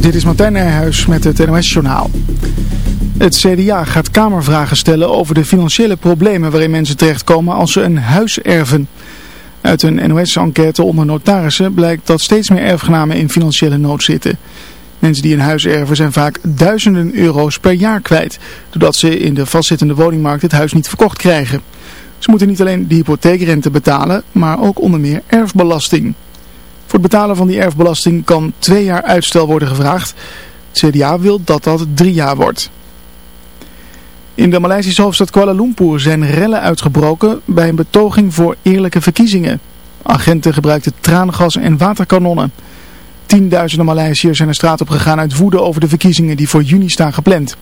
Dit is Martijn Nijhuis met het NOS-journaal. Het CDA gaat kamervragen stellen over de financiële problemen waarin mensen terechtkomen als ze een huis erven. Uit een NOS-enquête onder notarissen blijkt dat steeds meer erfgenamen in financiële nood zitten. Mensen die een huis erven zijn vaak duizenden euro's per jaar kwijt, doordat ze in de vastzittende woningmarkt het huis niet verkocht krijgen. Ze moeten niet alleen de hypotheekrente betalen, maar ook onder meer erfbelasting. Voor het betalen van die erfbelasting kan twee jaar uitstel worden gevraagd. Het CDA wil dat dat drie jaar wordt. In de Maleisische hoofdstad Kuala Lumpur zijn rellen uitgebroken bij een betoging voor eerlijke verkiezingen. Agenten gebruikten traangas en waterkanonnen. Tienduizenden Maleisiërs zijn de straat op gegaan uit woede over de verkiezingen die voor juni staan gepland.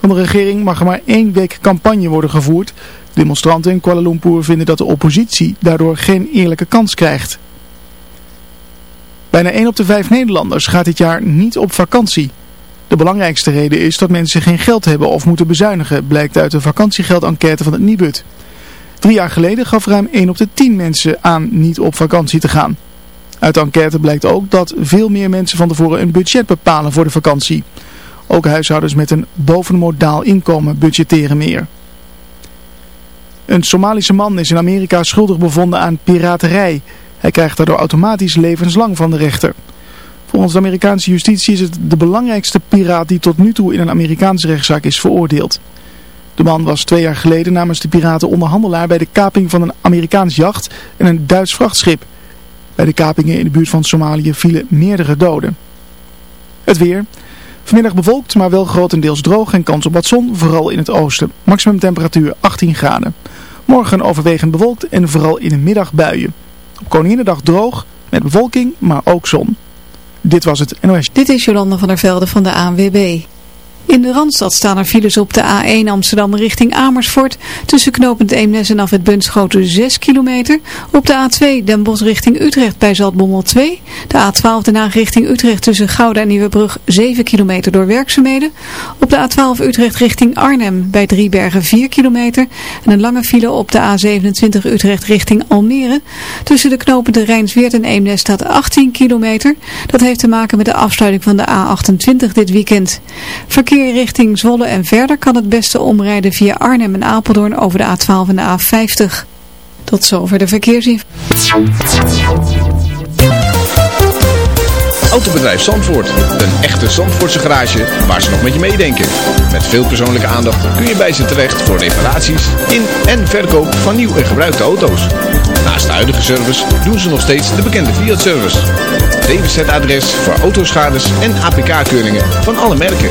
Van de regering mag er maar één week campagne worden gevoerd. Demonstranten in Kuala Lumpur vinden dat de oppositie daardoor geen eerlijke kans krijgt. Bijna 1 op de 5 Nederlanders gaat dit jaar niet op vakantie. De belangrijkste reden is dat mensen geen geld hebben of moeten bezuinigen, blijkt uit de vakantiegeldenquête van het Nibud. Drie jaar geleden gaf ruim 1 op de 10 mensen aan niet op vakantie te gaan. Uit de enquête blijkt ook dat veel meer mensen van tevoren een budget bepalen voor de vakantie. Ook huishoudens met een bovenmodaal inkomen budgetteren meer. Een Somalische man is in Amerika schuldig bevonden aan piraterij. Hij krijgt daardoor automatisch levenslang van de rechter. Volgens de Amerikaanse justitie is het de belangrijkste piraat die tot nu toe in een Amerikaanse rechtszaak is veroordeeld. De man was twee jaar geleden namens de piraten onderhandelaar bij de kaping van een Amerikaans jacht en een Duits vrachtschip. Bij de kapingen in de buurt van Somalië vielen meerdere doden. Het weer. Vanmiddag bewolkt, maar wel grotendeels droog en kans op wat zon, vooral in het oosten. Maximum temperatuur 18 graden. Morgen overwegend bewolkt en vooral in de middag buien. Op Koninginnedag droog, met bewolking, maar ook zon. Dit was het NOS. Dit is Jolanda van der Velde van de ANWB. In de Randstad staan er files op de A1 Amsterdam richting Amersfoort. Tussen knooppunt Eemnes en af het Bunschoten 6 kilometer. Op de A2 Den Bosch richting Utrecht bij Zaltbommel 2. De A12 Den Haag richting Utrecht tussen Gouda en Nieuwebrug 7 kilometer door werkzaamheden. Op de A12 Utrecht richting Arnhem bij Driebergen 4 kilometer. En een lange file op de A27 Utrecht richting Almere. Tussen de knopende Rijnsweert en Eemnes staat 18 kilometer. Dat heeft te maken met de afsluiting van de A28 dit weekend. Verkeer richting Zwolle en verder kan het beste omrijden via Arnhem en Apeldoorn over de A12 en de A50. Tot zover de verkeersinformatie. Autobedrijf Zandvoort. Een echte Zandvoortse garage waar ze nog met je meedenken. Met veel persoonlijke aandacht kun je bij ze terecht voor reparaties in en verkoop van nieuw en gebruikte auto's. Naast de huidige service doen ze nog steeds de bekende Fiat-service. DWZ-adres voor autoschades en APK-keuringen van alle merken.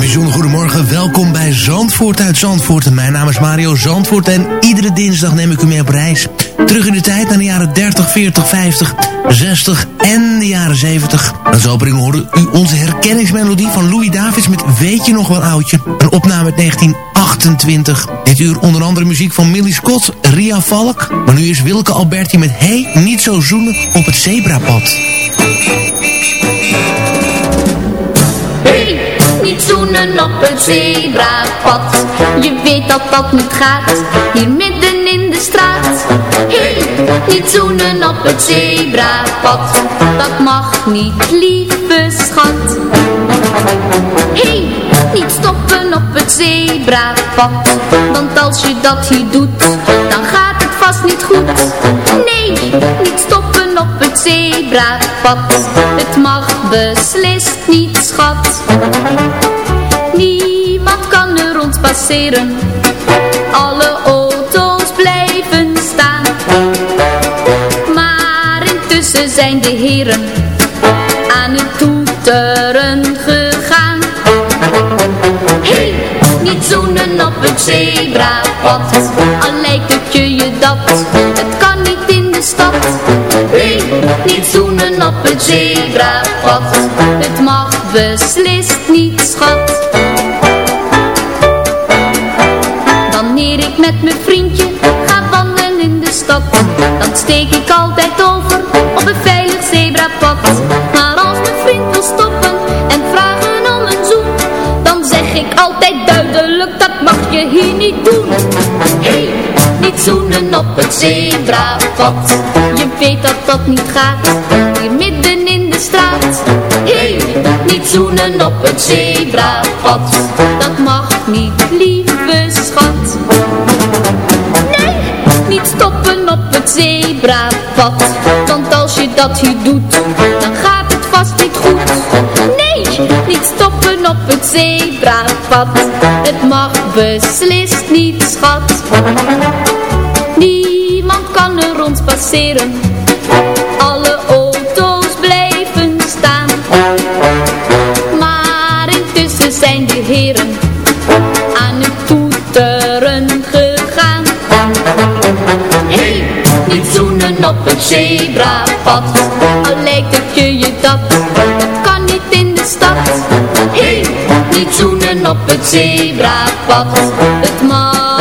Een bijzonder goedemorgen, welkom bij Zandvoort uit Zandvoort. Mijn naam is Mario Zandvoort en iedere dinsdag neem ik u mee op reis. Terug in de tijd naar de jaren 30, 40, 50, 60 en de jaren 70. Als opening hoorde u onze herkenningsmelodie van Louis Davids met Weet je nog wel oudje? Een opname uit 1928. Dit uur onder andere muziek van Millie Scott, Ria Valk. Maar nu is Wilke Alberti met Hey, niet zo zoenen op het zebrapad. Niet zoenen op het zebrapad. Je weet dat dat niet gaat, hier midden in de straat. Hey, niet zoenen op het zebrapad. Dat mag niet, lieve schat. Hey, niet stoppen op het zebrapad. Want als je dat hier doet, dan gaat het vast niet goed. Nee, niet stoppen op het zebrapad. Het mag beslist niet, schat. Niemand kan er ons passeren. Alle auto's blijven staan. Maar intussen zijn de heren aan het toeteren gegaan. Hey, niet zoenen op het zebrapad, al lijkt het je je dat, het kan niet in de stad niet zoenen op het zebrapad. Het mag beslist niet, schat. Wanneer ik met mijn vriendje ga wandelen in de stad, dan steek ik altijd zoenen op het zebrapad. Je weet dat dat niet gaat, hier midden in de straat. Hé, hey, niet zoenen op het zebrapad. Dat mag niet, lieve schat. Nee, niet stoppen op het zebrapad. Want als je dat hier doet, dan gaat het vast niet goed. Nee, niet stoppen op het zebrapad. Het mag beslist niet, schat. Niemand kan er ons passeren. Alle auto's blijven staan. Maar intussen zijn de heren Aan het toeteren gegaan. Hey, niet zoenen op het zebrapad. Al lijkt het je je dat. Het kan niet in de stad. Hey, niet zoenen op het zebrapad. Het mag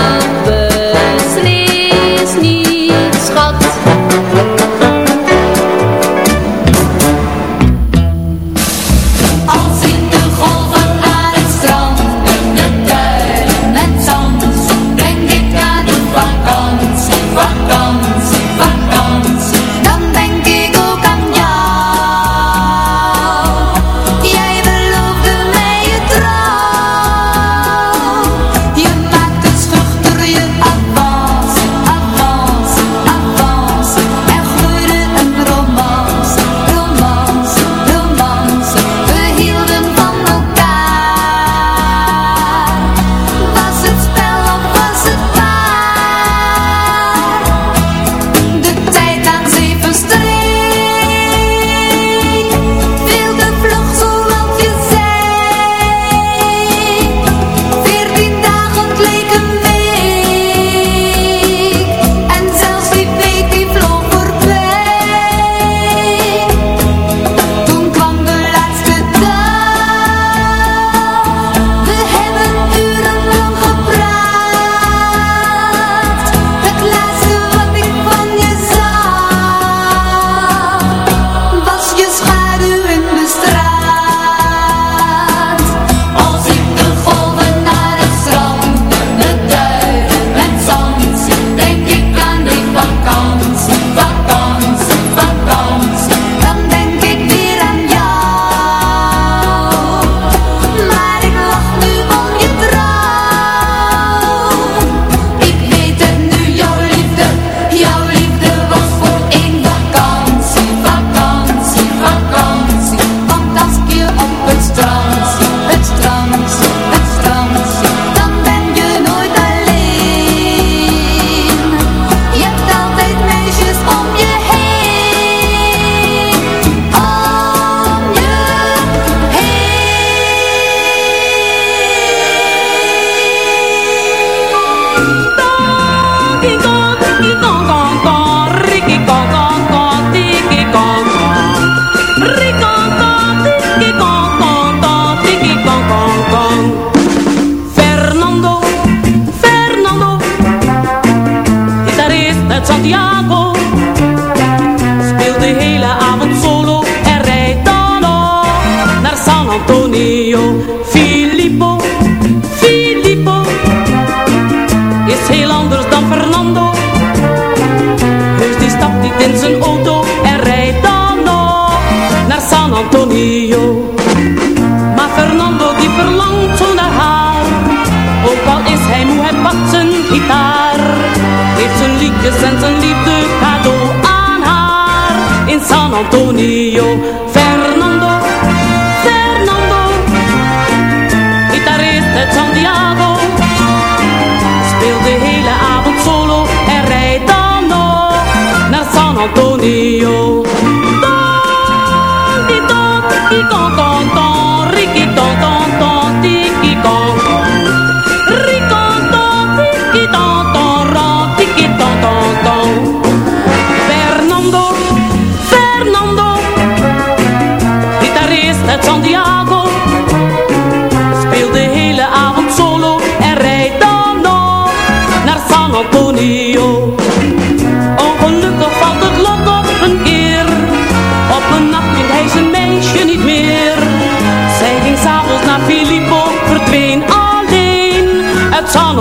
Antonio.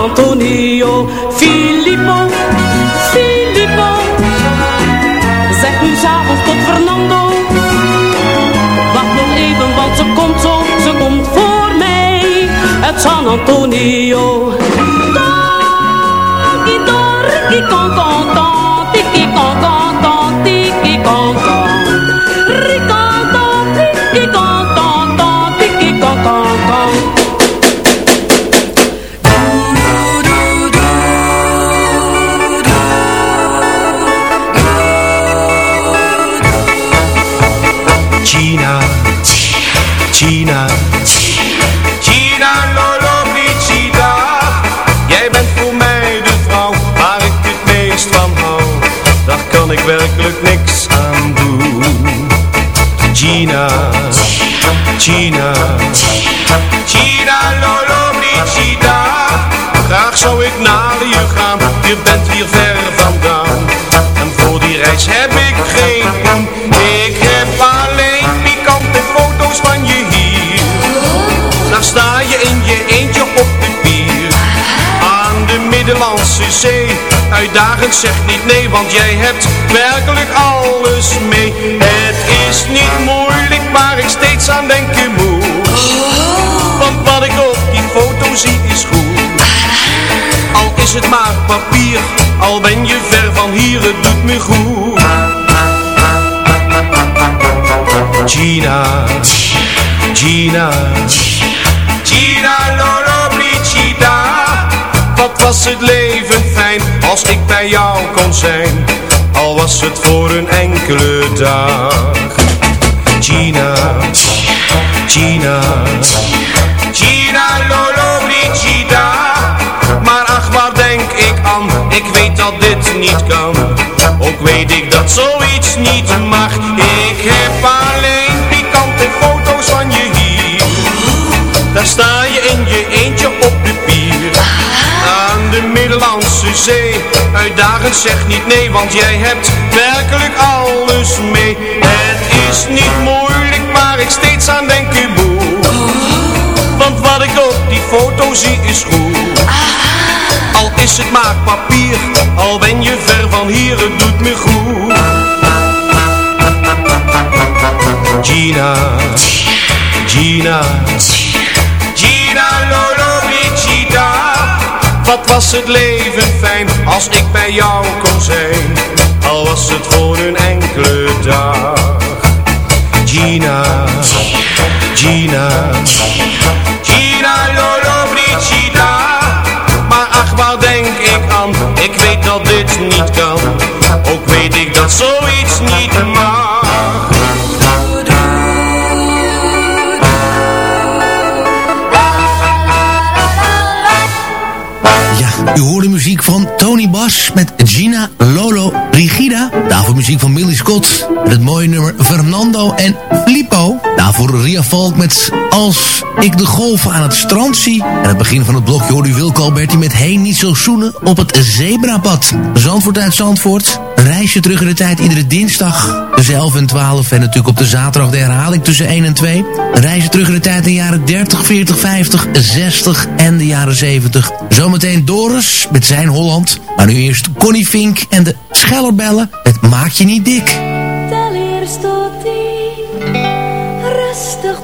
Antonio. Filippo, Filippo, zeg nu s'avonds tot Fernando. Wacht nog even, want ze komt zo, ze komt voor mij. Het San Antonio. Uitdagend zeg niet nee, want jij hebt werkelijk alles mee. Het is niet moeilijk waar ik steeds aan denken moet. Want wat ik op die foto zie is goed. Al is het maar papier, al ben je ver van hier, het doet me goed. Gina, Gina, Gina Lollobrigida. Wat was het leven als ik bij jou kon zijn, al was het voor een enkele dag. Gina, Gina, Gina Lollobrigida. Maar ach, waar denk ik aan? Ik weet dat dit niet kan. Ook weet ik dat zoiets niet mag. Ik heb alleen pikante foto's van je hier. Daar sta je in je eentje op de pier. Aan de Middellandse Zee. Uitdagend zeg niet nee, want jij hebt werkelijk alles mee. Het is niet moeilijk, waar ik steeds aan denken moet. Want wat ik op die foto zie is goed. Al is het maar papier, al ben je ver van hier, het doet me goed. Gina, Gina Wat was het leven fijn als ik bij jou kon zijn, al was het voor een enkele dag. Gina, Gina, Gina Lollobrigida. Maar ach, waar denk ik aan? Ik weet dat dit niet kan. Ook weet ik dat zoiets niet mag. U hoorde muziek van Tony Bas met Gina Lolo Rigida. Daarvoor muziek van Billy Scott. Met het mooie nummer Fernando en Filippo. Daarvoor Ria Valk met Als ik de golven aan het strand zie. En het begin van het blokje hoorde u Wilco Alberti met Heen niet zo zoenen op het zebrapad. Zandvoort uit Zandvoort. Reisje terug in de tijd iedere dinsdag tussen 11 en 12. En natuurlijk op de zaterdag de herhaling tussen 1 en 2. Een reisje terug in de tijd in de jaren 30, 40, 50, 60 en de jaren 70. Zometeen Met zijn Holland. Maar nu eerst Connie Fink en de Schellerbellen. Het maakt je niet dik. Tien, rustig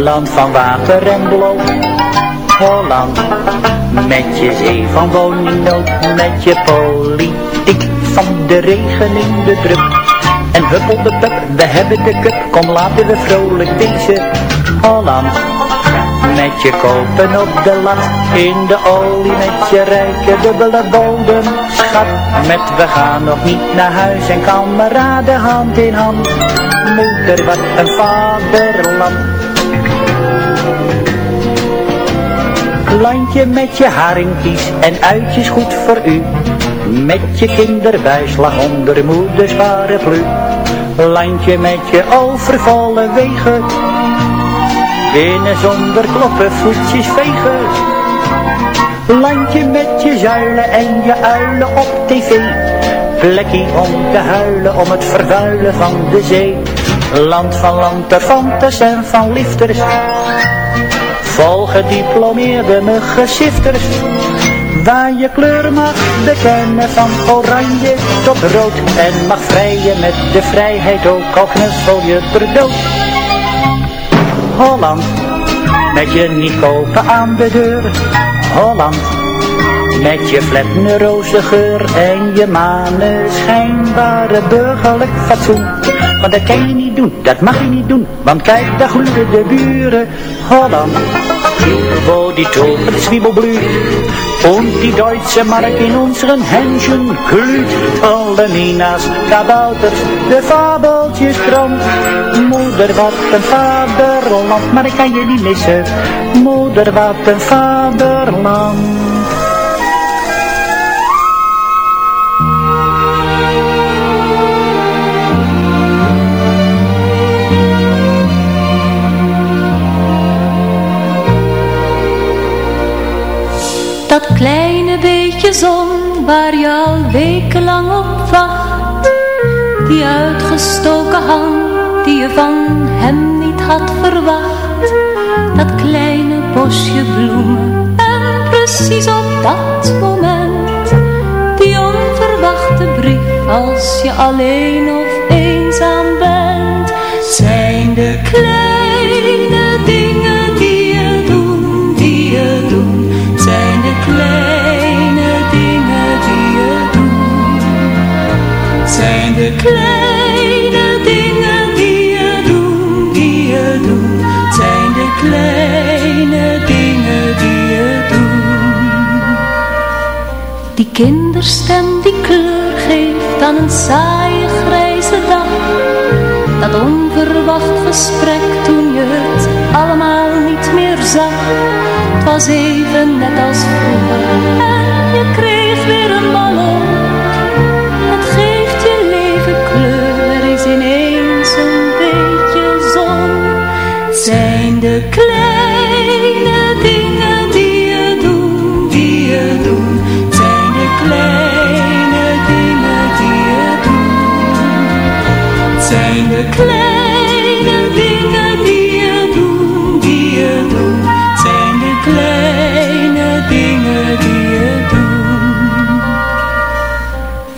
land van water en bloot. Holland, met je zee van woningnood, met je politiek van de regen in de druk. En huppel de pup, we hebben de cup, kom laten we vrolijk deze Holland. Met je kopen op de lat, in de olie met je rijke dubbele bodem. Schat, met we gaan nog niet naar huis en kameraden hand in hand. Moeder, wat een vaderland. Landje met je haringkies en uitjes goed voor u. Met je kinderbijslag onder moeders paraplu. Landje met je overvolle wegen. Binnen zonder kloppen voetjes vegen. Landje met je zuilen en je uilen op tv. Plekje om te huilen om het vervuilen van de zee. Land van lanterfantes en van lifters. Vol gediplomeerde muggensifters. Waar je kleur mag bekennen van oranje tot rood. En mag vrijen met de vrijheid ook al knuffel je ter dood. Holland, met je niet kopen aan de deur. Holland, met je flatne roze geur en je maneschijnbare burgerlijk fatsoen. Maar dat kan je niet doen, dat mag je niet doen, want kijk, daar gloeien de buren. Holland, wo die Tulpen Zwiebelblüht und die deutsche Mark in unseren Händchen glüht. Alle Minas, Kabouters, de fabeltjes krant. Moeder, wat een vaderland, maar ik kan je niet missen. Moeder, wat een vaderland. Wekenlang op wacht. Die uitgestoken hand die je van hem niet had verwacht. Dat kleine bosje bloemen en precies op dat moment. Die onverwachte brief als je alleen of kinderstem die kleur geeft aan een saaie grijze dag. Dat onverwacht gesprek toen je het allemaal niet meer zag. Het was even net als vroeger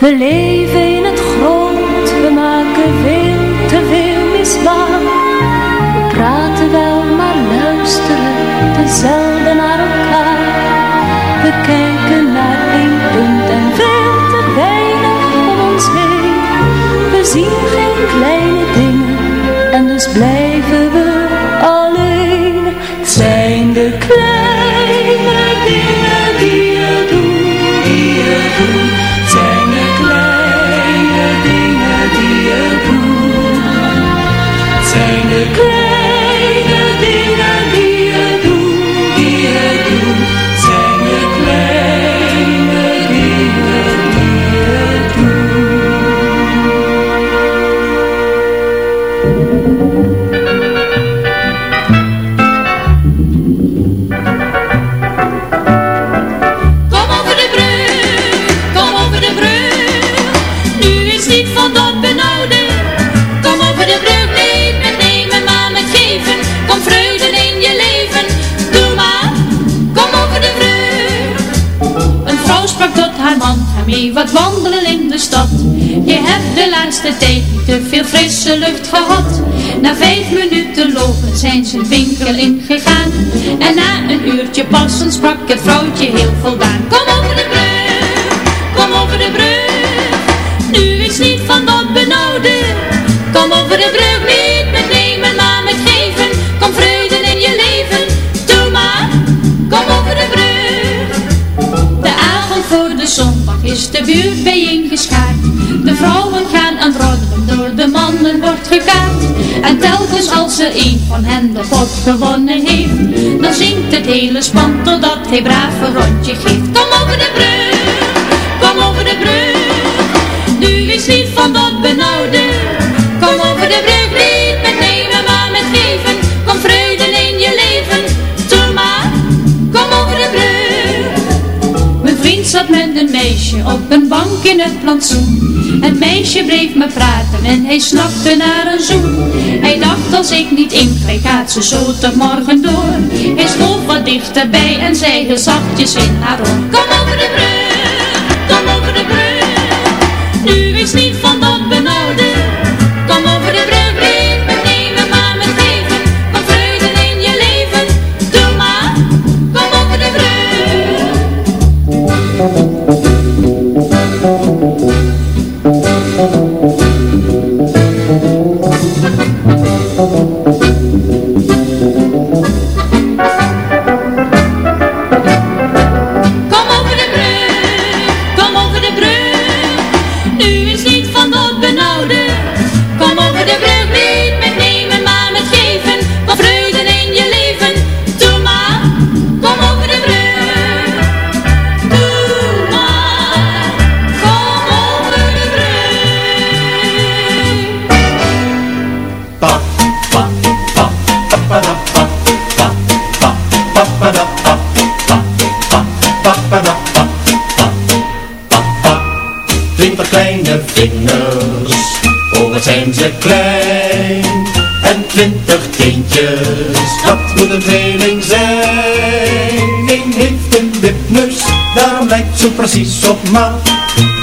We leven in het groot, we maken veel te veel misbaar. We praten wel, maar luisteren dezelfde naar elkaar. We kijken naar één punt en veel te weinig om ons heen. We zien geen kleine sprak het vrouwtje heel voldaan. Kom over de brug, kom over de brug. Nu is niet van dat benauwde. Kom over de brug, niet met nemen, maar met geven. Kom vrede in je leven, doe maar. Kom over de brug. De avond voor de zondag is de buurt bijeengeschaard. De vrouwen gaan aan het door de mannen wordt gekaart. En telkens als er een van hen de pot gewonnen heeft, dan zingt het hele span totdat hij braaf een rondje geeft. Op een bank in het plantsoen. Het meisje bleef me praten en hij snakte naar een zoen. Hij dacht als ik niet ingreep gaat ze zo tot morgen door. Hij stond wat dichterbij en zei heel zachtjes in haar oor. Kom over de brug, kom over de brug. Nu is niet ze precies op ma.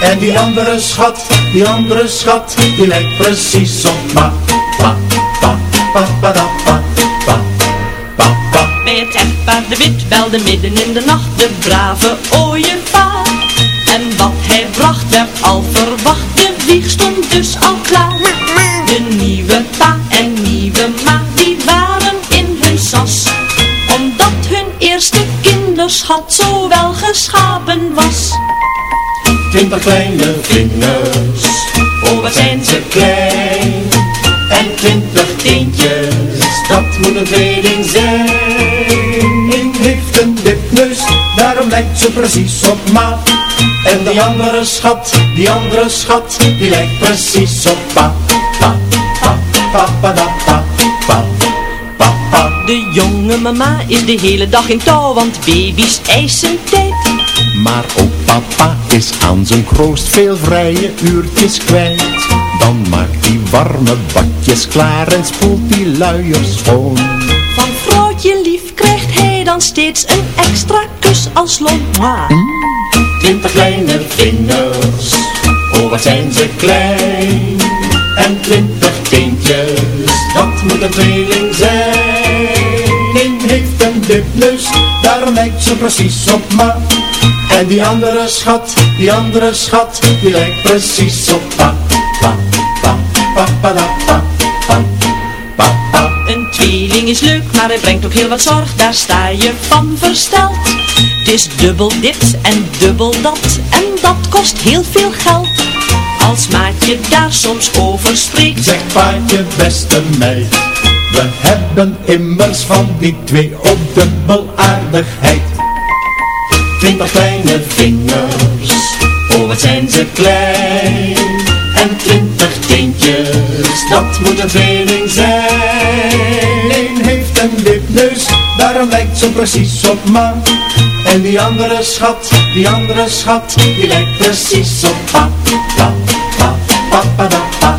En die andere schat, die andere schat, die lijkt precies op ma. Pa, pa, pa, pa, da, pa, pa, pa, pa. Bij het echtpaar de wit belde midden in de nacht de brave ooievaar. En wat hij bracht werd al kleine vingers, oh wat zijn ze klein. En twintig teentjes, dat moet een tweeling zijn. Eén heeft een wipneus, daarom lijkt ze precies op ma. En die andere schat, die andere schat, die lijkt precies op pa. Pa, pa, pa, pa, da, pa, pa, pa, pa. De jonge mama is de hele dag in touw, want baby's eisen tijd. Maar ook papa is aan zijn kroost veel vrije uurtjes kwijt. Dan maakt hij warme badjes klaar en spoelt die luiers schoon. Van vrouwtje lief krijgt hij dan steeds een extra kus als loon. Twintig kleine vingers, oh wat zijn ze klein. En twintig teentjes, dat moet een tweeling zijn. Eén heeft een wipneus, daarom lijkt ze precies op ma. En die andere schat, die andere schat, die lijkt precies op pa. Pa, pa, pa, pa, da, pa, pa, pa, pa. Een tweeling is leuk, maar hij brengt ook heel wat zorg, daar sta je van versteld. Het is dubbel dit en dubbel dat, en dat kost heel veel geld. Als maatje daar soms over spreekt, Zeg paatje beste meid, we hebben immers van die twee ook dubbel aardigheid. Twintig kleine vingers, oh wat zijn ze klein. En twintig teentjes, dat moet een tweeling zijn. Eén heeft een wipneus, daarom lijkt ze precies op ma. En die andere schat, die andere schat, die lijkt precies op pa. Pa, pa, pa, pa, pa, pa,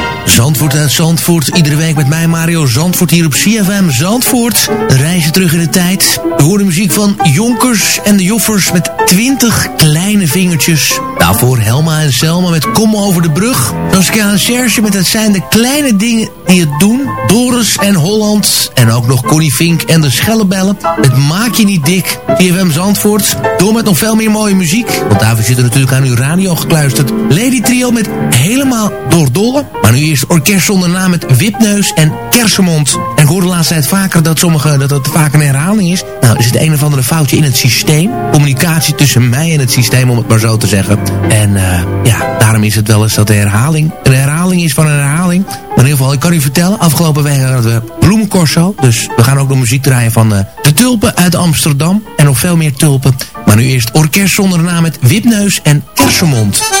Zandvoort uit Zandvoort. Iedere week met mij Mario Zandvoort hier op CFM Zandvoort. Reizen terug in de tijd. We horen muziek van Jonkers en de Joffers met 20 kleine vingertjes. Daarvoor Helma en Selma met Kom over de brug. Saskia en Serge met Het zijn de kleine dingen die het doen. Doris en Holland. En ook nog Connie Fink en de Schellebellen. Het maak je niet dik. CFM Zandvoort. Door met nog veel meer mooie muziek. Want daarvoor zit er natuurlijk aan uw radio gekluisterd. Lady Trio met Helemaal door Dolle. Maar nu eerst orkest zonder naam met Wipneus en Kersenmond. En ik hoorde de laatste tijd vaker dat sommige dat het vaak een herhaling is. Nou, is het een of andere foutje in het systeem. Communicatie tussen mij en het systeem, om het maar zo te zeggen. En uh, ja, daarom is het wel eens dat de herhaling een herhaling is van een herhaling. Maar in ieder geval, ik kan u vertellen, afgelopen week hadden we bloemencorso. Dus we gaan ook nog muziek draaien van uh, de tulpen uit Amsterdam. En nog veel meer tulpen. Maar nu eerst orkest zonder naam met Wipneus en Kersenmond.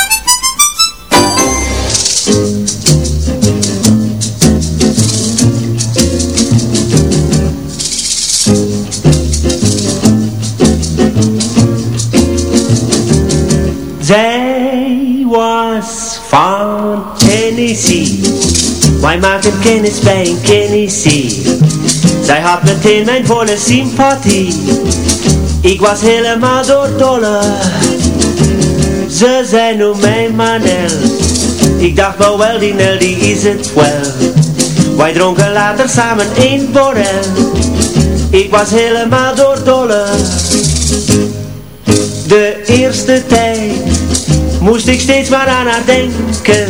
Wij maakten kennis bij een Tennessee. Zij had meteen mijn volle sympathie. Ik was helemaal doordolle. Ze zei noem mij Manel. Ik dacht nou wel die Nel die is het wel. Wij dronken later samen een borrel. Ik was helemaal doordolle. De eerste tijd moest ik steeds maar aan haar denken.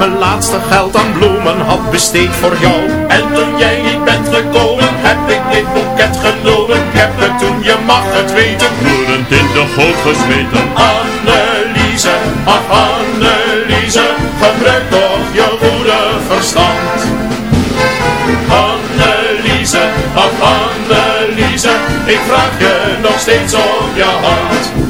Mijn laatste geld aan bloemen had besteed voor jou En toen jij niet bent gekomen, heb ik dit boeket genomen Ik heb het toen, je mag het weten, bloedend in de goot gesmeten Anneliese, ach Anneliese gebruik toch je goede verstand. Anneliese, ach Anneliese, ik vraag je nog steeds om je hand.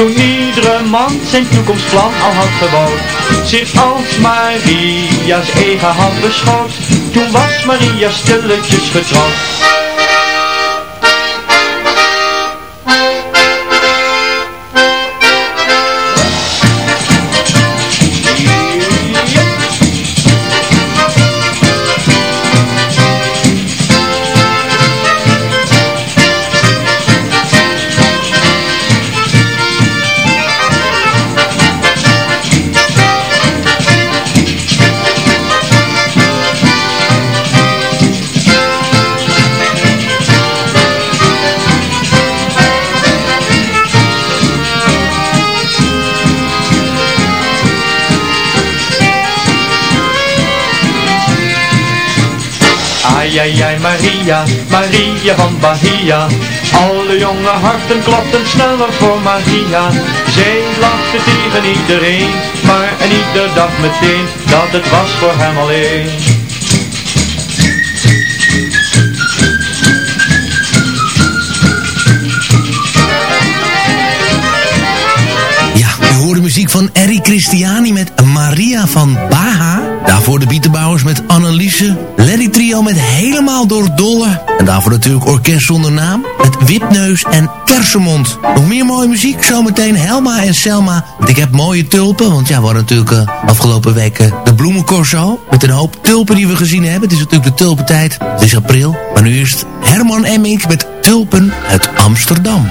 Toen iedere man zijn toekomstplan al had gebouwd, zich als Maria's eigen hand beschouwd, toen was Maria stilletjes getrouwd. Ai, ai, Maria, Maria van Bahia. Alle jonge harten klopten sneller voor Maria. Zij lachte tegen iedereen, maar en ieder dacht meteen dat het was voor hem alleen. Muziek van Eric Christiani met Maria van Baha. Daarvoor de Bietenbouwers met Anneliese. Larry Trio met Helemaal door Dolle. En daarvoor natuurlijk Orkest Zonder Naam. Met Wipneus en Kersenmond. Nog meer mooie muziek. Zometeen Helma en Selma. Want ik heb mooie tulpen. Want ja, we hadden natuurlijk uh, afgelopen week uh, de bloemencorso. Met een hoop tulpen die we gezien hebben. Het is natuurlijk de tulpentijd. Het is april. Maar nu het Herman Emmink met tulpen uit Amsterdam.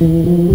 Mm-hmm.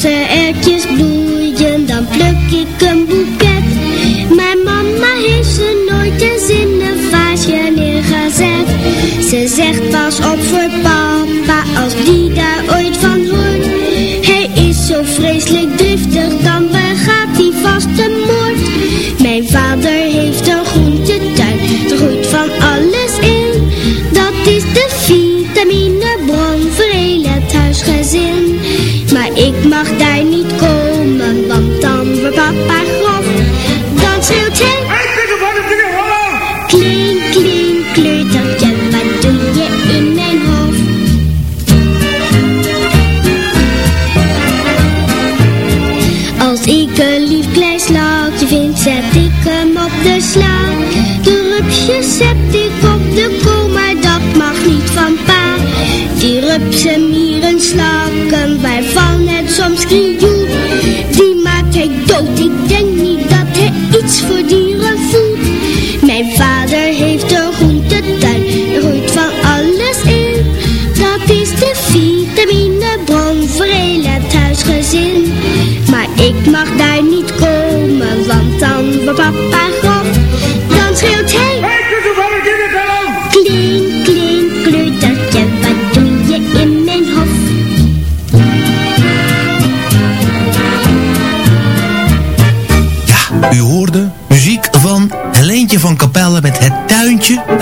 Als onze erwtjes bloeien, dan pluk ik een boeket. Maar mama heeft ze nooit eens in een vaasje neergezet. Ze zegt pas op voor papa, als die daar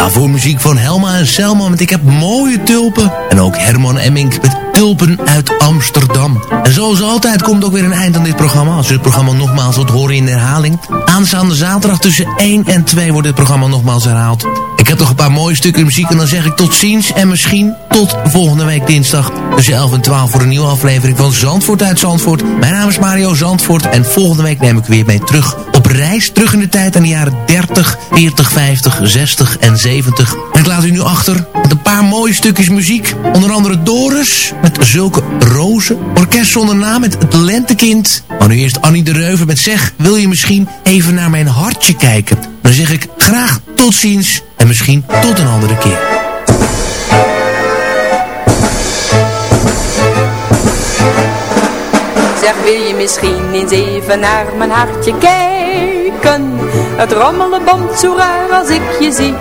Daarvoor muziek van Helma en Selma met Ik heb mooie tulpen. En ook Herman Emmink met Tulpen uit Amsterdam. En zoals altijd komt ook weer een eind aan dit programma. Als u het programma nogmaals wilt horen in herhaling. Aanstaande zaterdag tussen 1 en 2 wordt dit programma nogmaals herhaald. Ik heb nog een paar mooie stukken muziek en dan zeg ik tot ziens. En misschien tot volgende week dinsdag tussen 11 en 12 voor een nieuwe aflevering van Zandvoort uit Zandvoort. Mijn naam is Mario Zandvoort en volgende week neem ik weer mee terug reis. Terug in de tijd aan de jaren 30, 40, 50, 60 en 70. En ik laat u nu achter met een paar mooie stukjes muziek. Onder andere Doris met Zulke Rozen. Orkest zonder naam met Het Lentekind. Maar nu eerst Annie de Reuven met Zeg, wil je misschien even naar mijn hartje kijken? Dan zeg ik graag tot ziens en misschien tot een andere keer. Zeg, wil je misschien eens even naar mijn hartje kijken? Het rommelen bomt zo raar als ik je zie.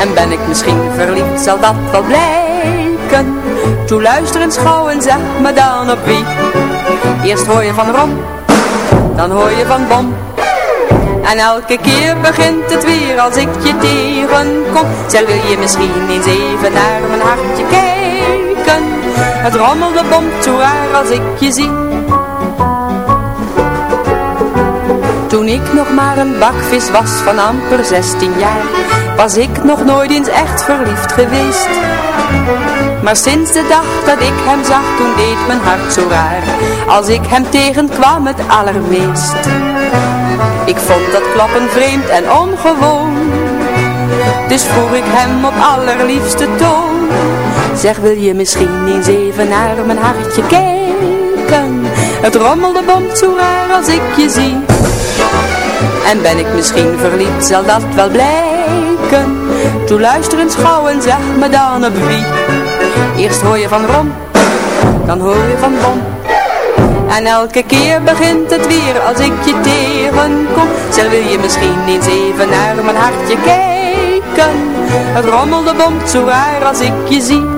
En ben ik misschien verliefd, zal dat wel blijken. Toe luister eens gauw en zeg me dan op wie. Eerst hoor je van Rom, dan hoor je van Bom. En elke keer begint het weer als ik je tegenkom. Zeg, wil je misschien eens even naar mijn hartje kijken? Het rommelde bomt zo raar als ik je zie. Toen ik nog maar een bakvis was van amper 16 jaar, was ik nog nooit eens echt verliefd geweest. Maar sinds de dag dat ik hem zag, toen deed mijn hart zo raar, als ik hem tegenkwam het allermeest. Ik vond dat klappen vreemd en ongewoon, dus vroeg ik hem op allerliefste toon. Zeg, wil je misschien eens even naar mijn hartje kijken? Het rommelde bomt zo raar als ik je zie. En ben ik misschien verliefd, zal dat wel blijken. Toe luister eens gauw en zeg me dan op wie. Eerst hoor je van Rom, dan hoor je van Bom. En elke keer begint het weer als ik je tegenkom. Zeg, wil je misschien eens even naar mijn hartje kijken? Het rommelde bomt zo raar als ik je zie.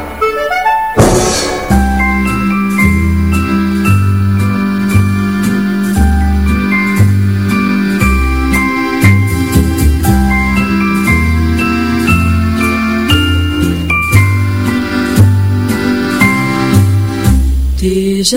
Het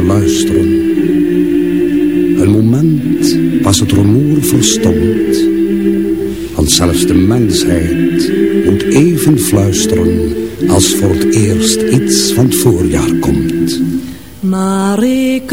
luisteren. Een moment was het rumoer verstomd, want zelfs de mensheid moet even fluisteren als voor het eerst iets van het voorjaar komt. Maar ik